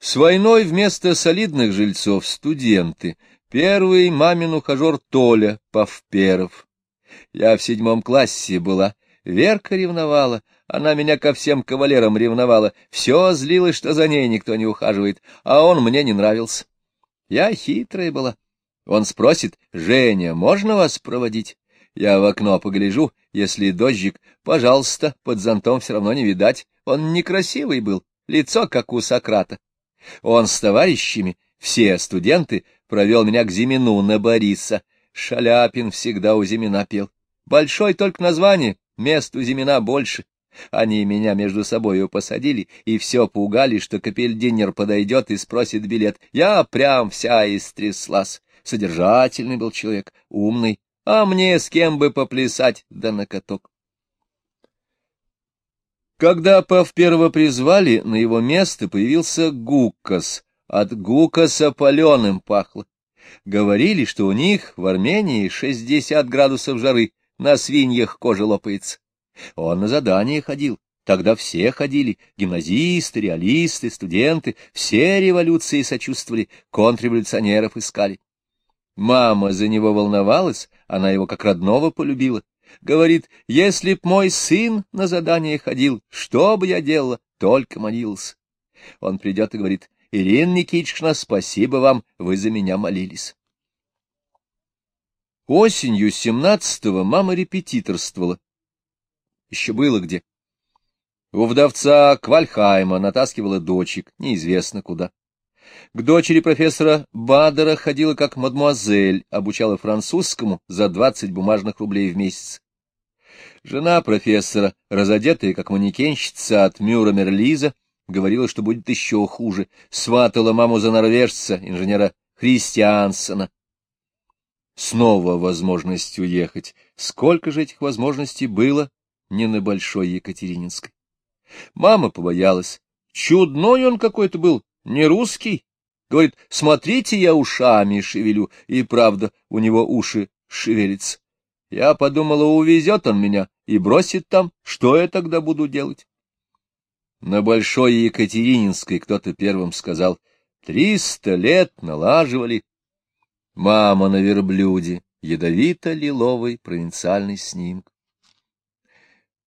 С войной вместо солидных жильцов студенты. Первый мамин ухажер Толя Павперов. Я в седьмом классе была. Верка ревновала, она меня ко всем кавалерам ревновала, все злилось, что за ней никто не ухаживает, а он мне не нравился. Я хитрая была. Он спросит, «Женя, можно вас проводить?» Я в окно погляжу, если дождик, пожалуйста, под зонтом все равно не видать. Он некрасивый был, лицо как у Сократа. Он с товарищами, все студенты, провел меня к Зимину на Бориса. Шаляпин всегда у Зимина пел. Большой только название, мест у Зимина больше. Они меня между собою посадили и все пугали, что капельдинер подойдет и спросит билет. Я прям вся истряслась. Содержательный был человек, умный, а мне с кем бы поплясать, да на каток. Когда Пав первого призвали, на его место появился Гуккас. От Гуккаса паленым пахло. Говорили, что у них в Армении шестьдесят градусов жары, на свиньях кожа лопается. Он на задание ходил. Тогда все ходили, гимназисты, реалисты, студенты, все революции сочувствовали, контрреволюционеров искали. Мама за него волновалась, она его как родного полюбила. Говорит, если б мой сын на задание ходил, что бы я делала? Только молился. Он придет и говорит, Ирина Никитична, спасибо вам, вы за меня молились. Осенью семнадцатого мама репетиторствовала. Еще было где. У вдовца Квальхайма натаскивала дочек, неизвестно куда. К дочери профессора Бадера ходила как мадмуазель, обучала французскому за двадцать бумажных рублей в месяц. Жена профессора, разодетая как манекенщица от Мюра Мерлиза, говорила, что будет еще хуже, сватала маму за норвежца, инженера Христиансона. Снова возможность уехать. Сколько же этих возможностей было не на Большой Екатерининской? Мама побоялась. Чудной он какой-то был, не русский. Говорит, смотрите, я ушами шевелю, и правда, у него уши шевелятся. Я подумала, увезет он меня и бросит там, что я тогда буду делать? На Большой Екатерининской кто-то первым сказал, триста лет налаживали. Мама на верблюде, ядовито-лиловый провинциальный снимок.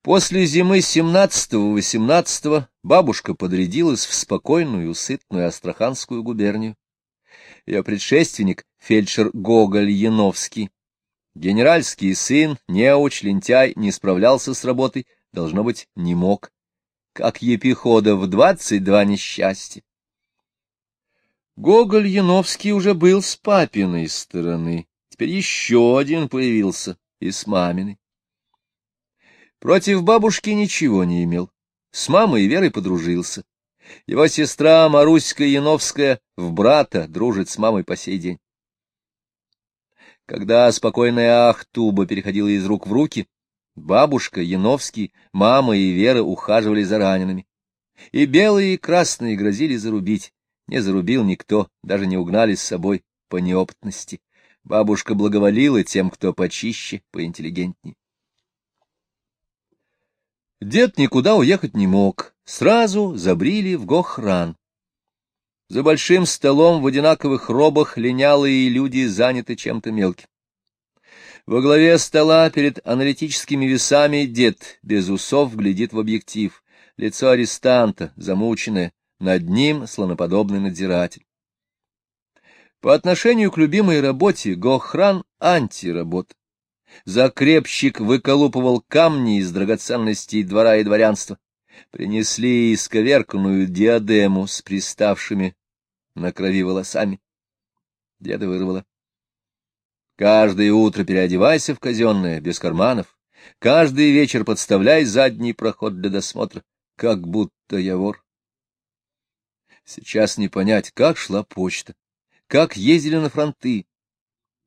После зимы семнадцатого-восемнадцатого бабушка подрядилась в спокойную, сытную Астраханскую губернию. Ее предшественник, фельдшер Гоголь Яновский, генеральский сын, неуч, лентяй, не справлялся с работой, должно быть, не мог. Как епихода в двадцать два несчастья. Гоголь Яновский уже был с папиной стороны, теперь еще один появился и с маминой. Против бабушки ничего не имел. С мамой и Верой подружился. Его сестра Маруська Яновская в брата дружит с мамой по сей день. Когда спокойная Ахтуба переходила из рук в руки, бабушка, Яновский, мама и Вера ухаживали за ранеными. И белые, и красные грозили зарубить. Не зарубил никто, даже не угнали с собой по неопытности. Бабушка благоволила тем, кто почище, поинтеллигентнее. Дед никуда уехать не мог, сразу забрили в Гохран. За большим столом в одинаковых робах линялые люди заняты чем-то мелким. Во главе стола перед аналитическими весами дед без усов глядит в объектив. Лицо арестанта, замученное, над ним слоноподобный надзиратель. По отношению к любимой работе Гохран — антиработа. Закрепщик выколупывал камни из драгоценностей двора и дворянства. Принесли исковерканную диадему с приставшими на крови волосами. Деда вырвало. Каждое утро переодевайся в казенное, без карманов. Каждый вечер подставляй задний проход для досмотра, как будто я вор. Сейчас не понять, как шла почта, как ездили на фронты,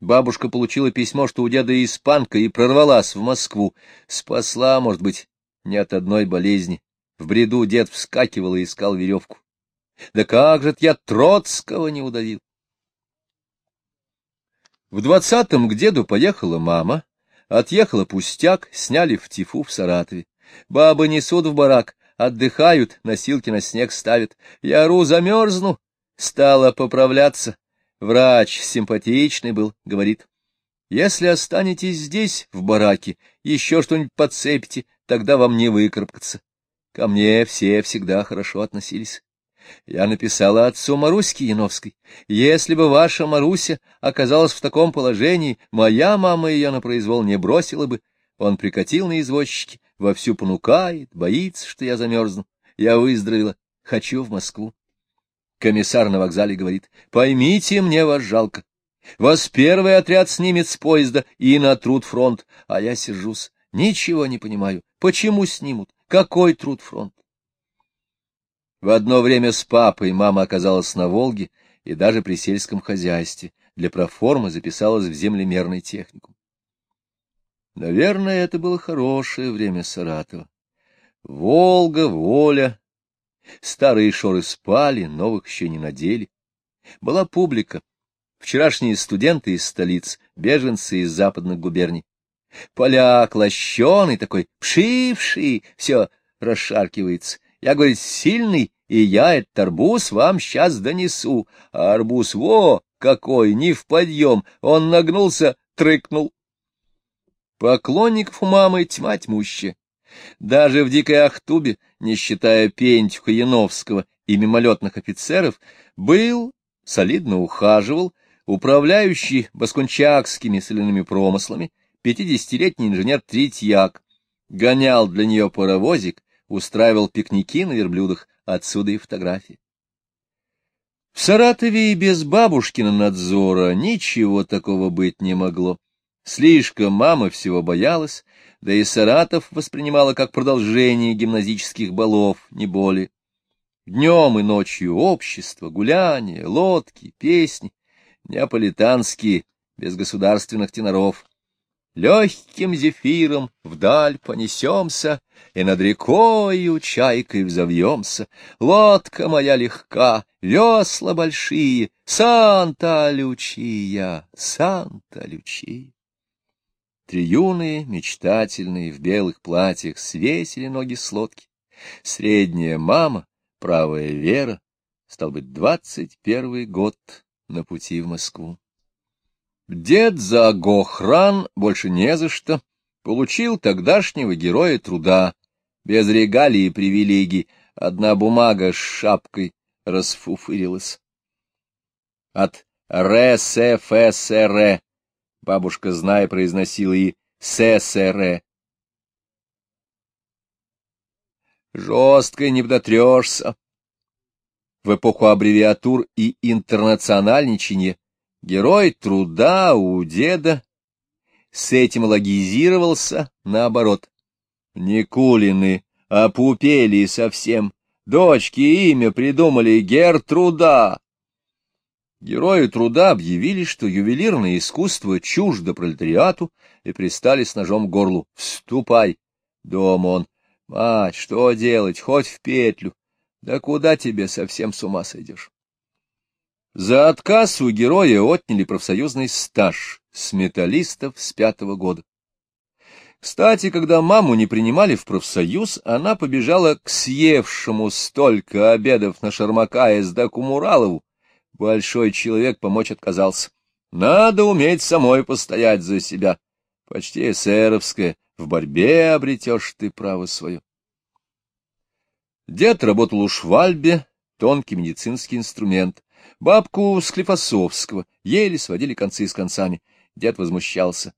Бабушка получила письмо, что у деда испанка, и прорвалась в Москву. Спасла, может быть, не от одной болезни. В бреду дед вскакивал и искал веревку. Да как же я Троцкого не удавил? В двадцатом к деду поехала мама, отъехала пустяк, сняли в Тифу в Саратове. Бабы несут в барак, отдыхают, носилки на снег ставят. Я ору, замерзну. Стала поправляться. Врач симпатичный был, говорит. Если останетесь здесь, в бараке, еще что-нибудь подцепите, тогда вам не выкарабкаться. Ко мне все всегда хорошо относились. Я написала отцу Маруське Яновской. Если бы ваша Маруся оказалась в таком положении, моя мама ее на произвол не бросила бы. Он прикатил на извозчике, вовсю понукает, боится, что я замерзну. Я выздоровела, хочу в Москву. Комиссар на вокзале говорит, поймите, мне вас жалко. Вас первый отряд снимет с поезда и на труд фронт, а я сижусь, ничего не понимаю, почему снимут, какой труд фронт. В одно время с папой мама оказалась на Волге и даже при сельском хозяйстве, для проформы записалась в землемерный техникум. Наверное, это было хорошее время Саратова. Волга, воля. Старые шоры спали, новых еще не надели. Была публика. Вчерашние студенты из столиц, беженцы из западных губерний. Поляк лощеный такой, пшивший, все расшаркивается. Я, говорит, сильный, и я этот арбуз вам сейчас донесу. А арбуз, во, какой, не в подъем, он нагнулся, трыкнул. Поклонников у мамы тьма тьмущая. Даже в Дикой Ахтубе, не считая Пентюха Яновского и мимолетных офицеров, был, солидно ухаживал, управляющий баскунчакскими соляными промыслами, пятидесятилетний инженер Третьяк, гонял для нее паровозик, устраивал пикники на верблюдах, отсюда и фотографии. В Саратове и без бабушкина надзора ничего такого быть не могло. Слишком мама всего боялась, да и Саратов воспринимала как продолжение гимназических балов, не более. Днем и ночью общество, гуляния, лодки, песни, неаполитанские, без государственных теноров. Легким зефиром вдаль понесемся, И над рекою чайкой взовьемся. Лодка моя легка, весла большие, Санта-Лючия, Санта-Лючия. Три юные, мечтательные, в белых платьях свесили ноги с лодки. Средняя мама, правая Вера, стал быть, двадцать первый год на пути в Москву. Дед за Гохран больше не за что, получил тогдашнего героя труда, без регалий и привилегий, одна бумага с шапкой расфуфырилась. От РСФСР, бабушка, зная, произносила и ССР. Жестко не вдотрешься. В эпоху аббревиатур и интернациональничания Герой труда у деда с этим логизировался наоборот. Никулины опупели совсем, дочки имя придумали Гертруда. Герои труда объявили, что ювелирное искусство чуждо пролетариату, и пристали с ножом к горлу. «Вступай!» Дома он. «Мать, что делать? Хоть в петлю. Да куда тебе совсем с ума сойдешь?» За отказ у героя отняли профсоюзный стаж с металлистов с пятого года. Кстати, когда маму не принимали в профсоюз, она побежала к съевшему столько обедов на Шармака Эздаку Муралову. Большой человек помочь отказался. Надо уметь самой постоять за себя. Почти эсеровское. В борьбе обретешь ты право свое. Дед работал у Швальбе, тонкий медицинский инструмент. Бабку Склифосовского еле сводили концы с концами. Дед возмущался.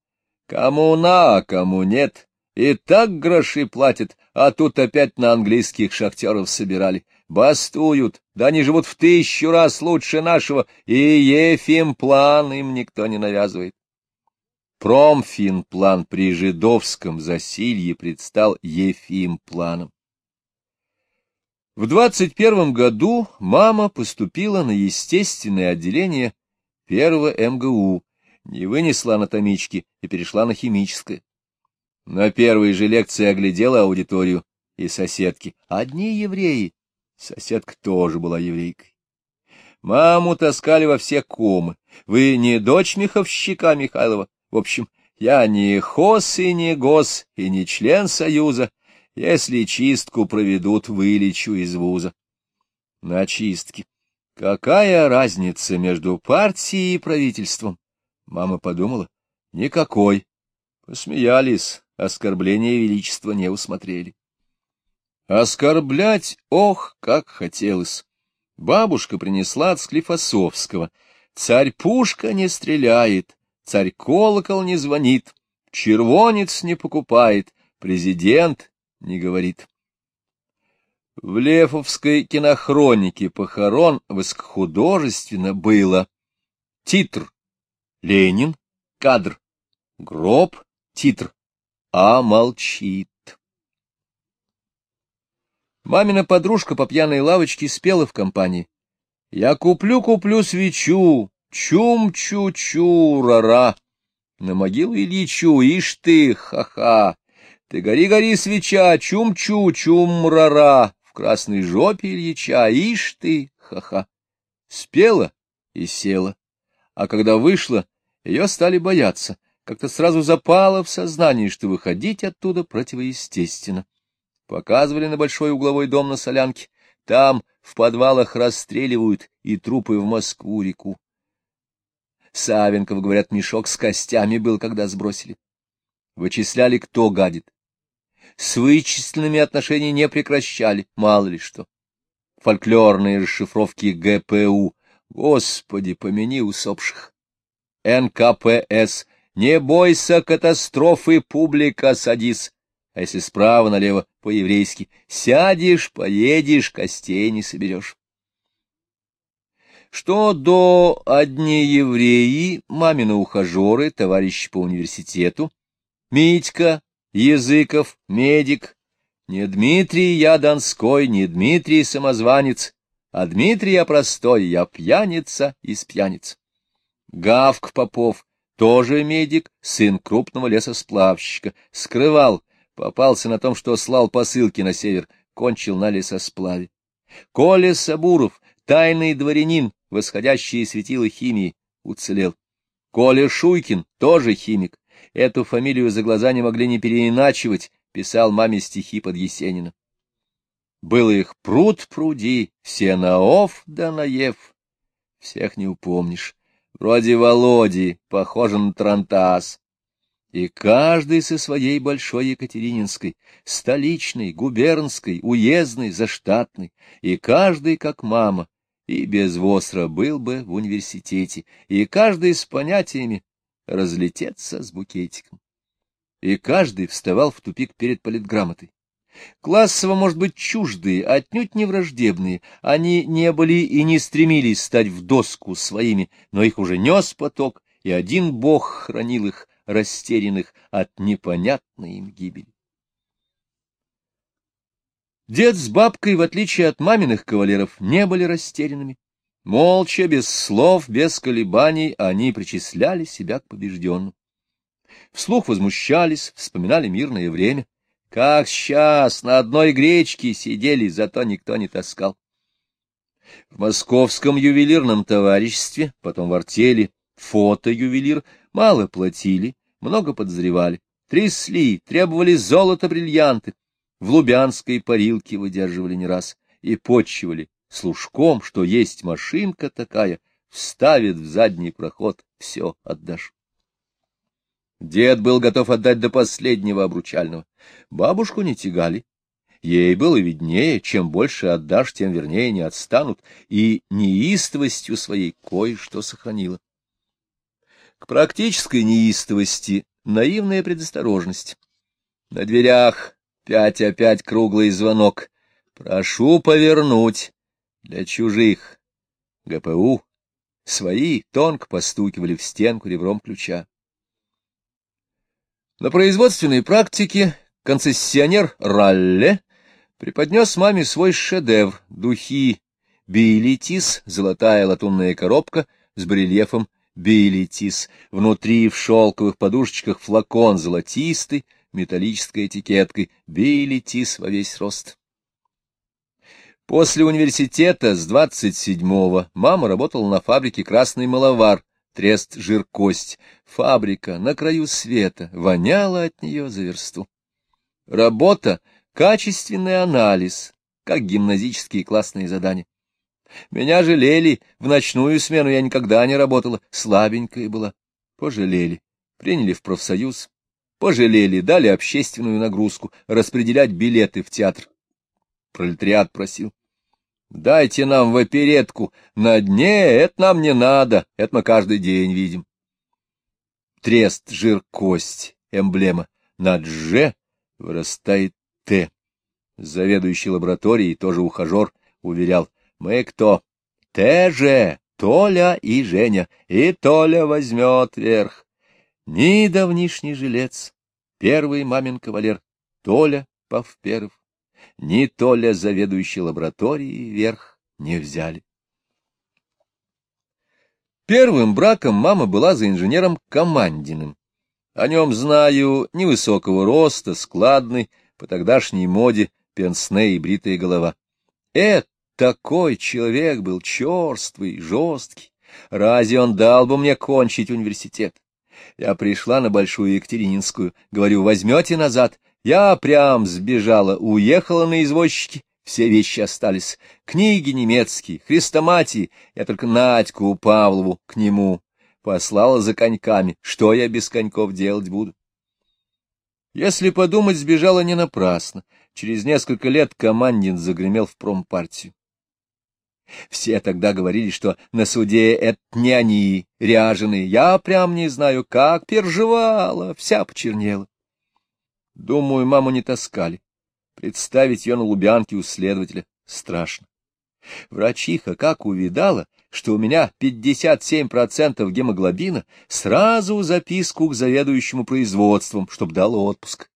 Кому на, кому нет. И так гроши платят, а тут опять на английских шахтеров собирали. Бастуют, да они живут в тысячу раз лучше нашего, и Ефимплан им никто не навязывает. Промфинплан при жидовском засилье предстал Ефимпланом. В двадцать первом году мама поступила на естественное отделение первого МГУ, не вынесла анатомички и перешла на химическое. На первой же лекции оглядела аудиторию и соседки. Одни евреи. Соседка тоже была еврейкой. Маму таскали во все комы. Вы не дочь меховщика Михайлова? В общем, я не хос и не гос, и не член Союза, Если чистку проведут, вылечу из вуза. На чистке. Какая разница между партией и правительством? Мама подумала. Никакой. Посмеялись, оскорбления величества не усмотрели. Оскорблять, ох, как хотелось. Бабушка принесла от Склифосовского. Царь пушка не стреляет, царь колокол не звонит, червонец не покупает, президент не говорит. В Лефовской кинохронике похорон высокохудожественно было титр «Ленин», кадр, гроб, титр, а молчит. Мамина подружка по пьяной лавочке спела в компании. Я куплю-куплю свечу, чум-чу-чу-ра-ра. На могилу Ильичу, ишь ты, ха-ха. Ты гори-гори свеча, чум-чу-чум-ра-ра. В красной жопе Ильича, ишь ты, ха-ха. Спела и села. А когда вышла, ее стали бояться. Как-то сразу запало в сознании, что выходить оттуда противоестественно. Показывали на большой угловой дом на Солянке. Там в подвалах расстреливают и трупы в Москву реку. Савенков, говорят, мешок с костями был, когда сбросили. Вычисляли, кто гадит. С вычисленными отношения не прекращали, мало ли что. Фольклорные расшифровки ГПУ. Господи, помяни усопших. НКПС. Не бойся катастрофы, публика, садись а если справа налево по-еврейски «сядешь, поедешь, костей не соберешь». Что до одни евреи, мамины ухажеры, товарищи по университету, Митька, Языков, медик, не Дмитрий я Донской, не Дмитрий самозванец, а Дмитрий я простой, я пьяница из пьяниц. Гавк Попов, тоже медик, сын крупного лесосплавщика, скрывал Попался на том, что слал посылки на север, кончил на лесосплаве. Коля Сабуров, тайный дворянин, восходящие светила химии, уцелел. Коля Шуйкин, тоже химик. Эту фамилию за глаза не могли не переиначивать, писал маме стихи под Есенина. Было их пруд пруди, все на ов да наев. Всех не упомнишь. Вроде Володи, похоже на Трантас. И каждый со своей большой Екатерининской, столичной, губернской, уездной, заштатной, и каждый как мама, и без восра был бы в университете, и каждый с понятиями разлететься с букетиком. И каждый вставал в тупик перед политграмотой. Классово, может быть, чуждые, отнюдь не враждебные, они не были и не стремились стать в доску своими, но их уже нес поток, и один бог хранил их, растерянных от непонятной им гибели. Дед с бабкой, в отличие от маминых кавалеров, не были растерянными. Молча, без слов, без колебаний, они причисляли себя к побежденным. Вслух возмущались, вспоминали мирное время. Как сейчас на одной гречке сидели, зато никто не таскал. В московском ювелирном товариществе, потом в артели, фото-ювелир, мало платили, много подозревали, трясли, требовали золота, бриллианты, в лубянской парилке выдерживали не раз и почивали служком, что есть машинка такая, вставит в задний проход, все отдашь. Дед был готов отдать до последнего обручального. Бабушку не тягали. Ей было виднее, чем больше отдашь, тем вернее не отстанут, и неистовостью своей кое-что сохранила. К практической неистовости наивная предосторожность. На дверях пять опять круглый звонок. Прошу повернуть. Для чужих. ГПУ. Свои тонко постукивали в стенку ребром ключа. На производственной практике концессионер Ралле преподнес маме свой шедевр — духи Билитис, золотая латунная коробка с барельефом Билетис, внутри в шелковых подушечках флакон золотистый, металлической этикеткой, Билетис во весь рост. После университета с 27-го мама работала на фабрике «Красный маловар», трест «Жиркость». Фабрика на краю света, воняла от нее за версту. Работа, качественный анализ, как гимназические классные задания. Меня жалели, в ночную смену я никогда не работала, слабенькая была. Пожалели, приняли в профсоюз, пожалели, дали общественную нагрузку, распределять билеты в театр. Пролетариат просил. Дайте нам в оперетку, на дне это нам не надо, это мы каждый день видим. Трест, жир, кость, эмблема. Над «Ж» вырастает «Т». Заведующий лабораторией, тоже ухажер, уверял, мы кто? Т же, Толя и Женя, и Толя возьмет верх. Ни давнишний жилец, первый мамин кавалер, Толя Павперов, ни Толя, заведующий лабораторией, верх не взяли. Первым браком мама была за инженером Командиным. О нем знаю невысокого роста, складный, по тогдашней моде, пенсне и бритая голова. Это такой человек был черствый, жесткий. Разве он дал бы мне кончить университет? Я пришла на Большую Екатерининскую, говорю, возьмете назад. Я прям сбежала, уехала на извозчике, все вещи остались. Книги немецкие, хрестоматии. Я только Надьку Павлову к нему послала за коньками. Что я без коньков делать буду? Если подумать, сбежала не напрасно. Через несколько лет Командин загремел в промпартию. Все тогда говорили, что на суде это не они, ряженые. Я прям не знаю, как переживала, вся почернела. Думаю, маму не таскали. Представить ее на Лубянке у следователя страшно. Врачиха как увидала, что у меня 57% гемоглобина, сразу записку к заведующему производством, чтоб дал отпуск.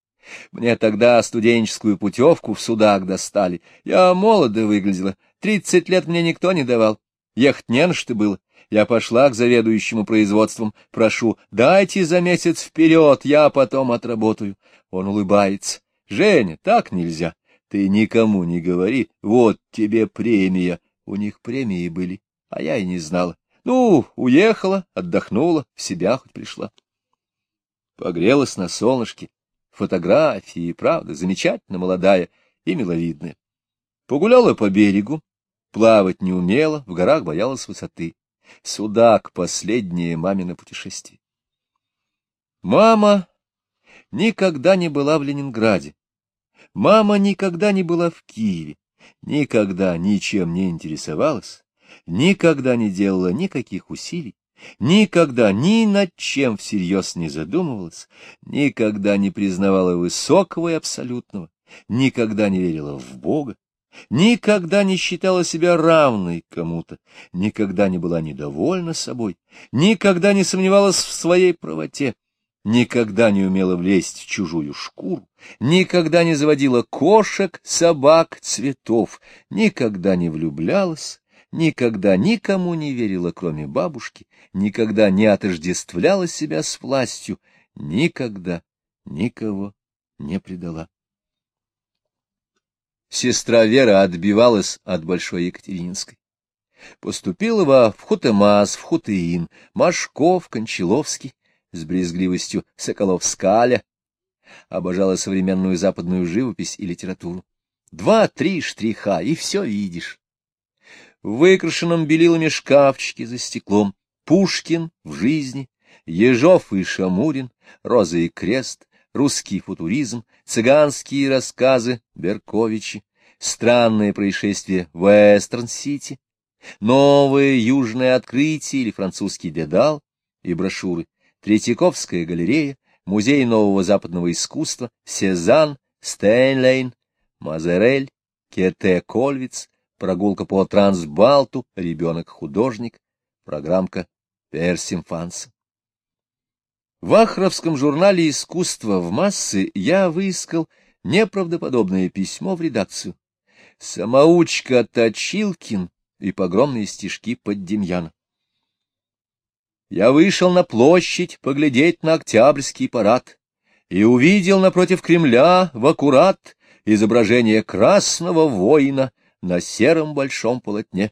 Мне тогда студенческую путевку в судах достали. Я молодо выглядела, тридцать лет мне никто не давал. Ехать не на что было. Я пошла к заведующему производством, прошу, дайте за месяц вперед, я потом отработаю. Он улыбается. Женя, так нельзя. Ты никому не говори, вот тебе премия. У них премии были, а я и не знала. Ну, уехала, отдохнула, в себя хоть пришла. Погрелась на солнышке, Фотографии, правда, замечательно молодая и миловидная. Погуляла по берегу, плавать не умела, в горах боялась высоты. Судак — последнее мамино путешествие. Мама никогда не была в Ленинграде. Мама никогда не была в Киеве, никогда ничем не интересовалась, никогда не делала никаких усилий, никогда ни над чем всерьез не задумывалась, никогда не признавала высокого и абсолютного, никогда не верила в Бога, никогда не считала себя равной кому-то, никогда не была недовольна собой, никогда не сомневалась в своей правоте, никогда не умела влезть в чужую шкуру, никогда не заводила кошек, собак, цветов, никогда не влюблялась, никогда никому не верила, кроме бабушки, никогда не отождествляла себя с властью, никогда никого не предала. Сестра Вера отбивалась от Большой Екатерининской. Поступила во в Хутеин, Машков, Кончаловский, с брезгливостью Соколов-Скаля, обожала современную западную живопись и литературу. Два-три штриха, и все видишь в выкрашенном белилами шкафчике за стеклом, Пушкин в жизни, Ежов и Шамурин, Роза и Крест, русский футуризм, цыганские рассказы Берковичи, странное происшествие в Эстерн-Сити, новое южное открытие или французский дедал и брошюры, Третьяковская галерея, Музей нового западного искусства, Сезанн, Стейнлейн, Мазерель, Кете Кольвиц, прогулка по Трансбалту, ребенок-художник, программка Персимфанса. В Ахровском журнале «Искусство в массы» я выискал неправдоподобное письмо в редакцию. Самоучка Точилкин и погромные стишки под Демьяна. Я вышел на площадь поглядеть на Октябрьский парад и увидел напротив Кремля в аккурат изображение красного воина на сером большом полотне.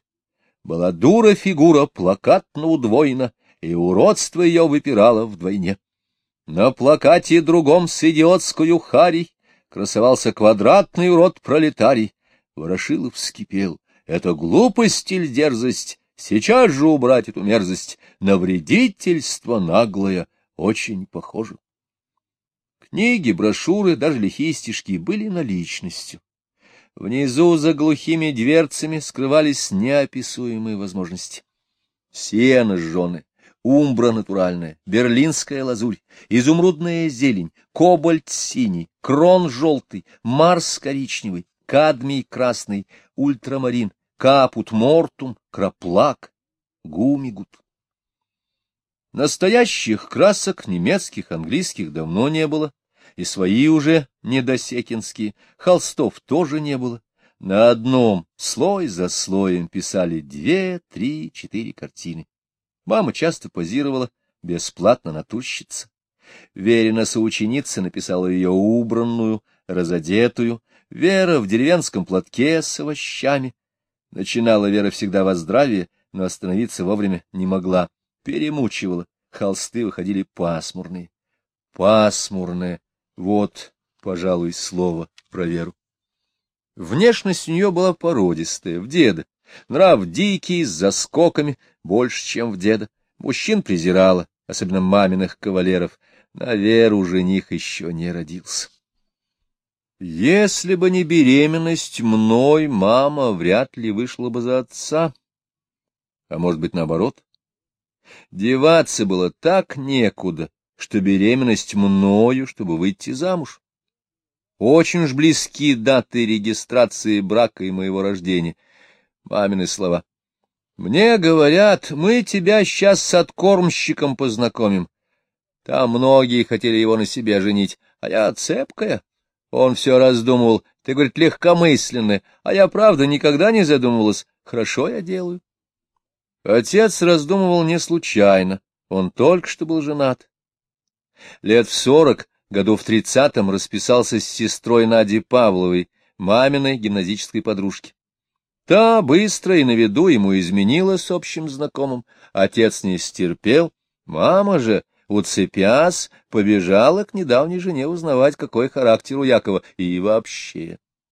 Была дура фигура, плакатно удвоена, и уродство ее выпирало вдвойне. На плакате другом с идиотскую харей красовался квадратный урод пролетарий. Ворошилов вскипел. Это глупость или дерзость? Сейчас же убрать эту мерзость. На вредительство наглое очень похоже. Книги, брошюры, даже лихие стишки были наличностью. Внизу за глухими дверцами скрывались неописуемые возможности. Сено жженое, умбра натуральная, берлинская лазурь, изумрудная зелень, кобальт синий, крон желтый, марс коричневый, кадмий красный, ультрамарин, капут мортум, краплак, гумигут. Настоящих красок немецких, английских давно не было, и свои уже недосекинские, холстов тоже не было. На одном слой за слоем писали две, три, четыре картины. Мама часто позировала, бесплатно натурщица. Верина соученица написала ее убранную, разодетую, Вера в деревенском платке с овощами. Начинала Вера всегда во здравии, но остановиться вовремя не могла. Перемучивала, холсты выходили пасмурные. Пасмурные — вот, пожалуй, слово про Веру. Внешность у нее была породистая, в деда. Нрав дикий, с заскоками, больше, чем в деда. Мужчин презирала, особенно маминых кавалеров. На Веру жених еще не родился. Если бы не беременность мной, мама вряд ли вышла бы за отца. А может быть, наоборот? Деваться было так некуда, что беременность мною, чтобы выйти замуж. Очень уж близки даты регистрации брака и моего рождения. Мамины слова. Мне говорят, мы тебя сейчас с откормщиком познакомим. Там многие хотели его на себе женить, а я цепкая. Он все раздумывал. Ты, говорит, легкомысленная, а я, правда, никогда не задумывалась. Хорошо я делаю. Отец раздумывал не случайно. Он только что был женат. Лет в сорок, году в тридцатом, расписался с сестрой Надей Павловой, маминой гимназической подружки. Та быстро и на виду ему изменила с общим знакомым. Отец не стерпел. Мама же уцепясь, побежала к недавней жене узнавать, какой характер у Якова, и вообще.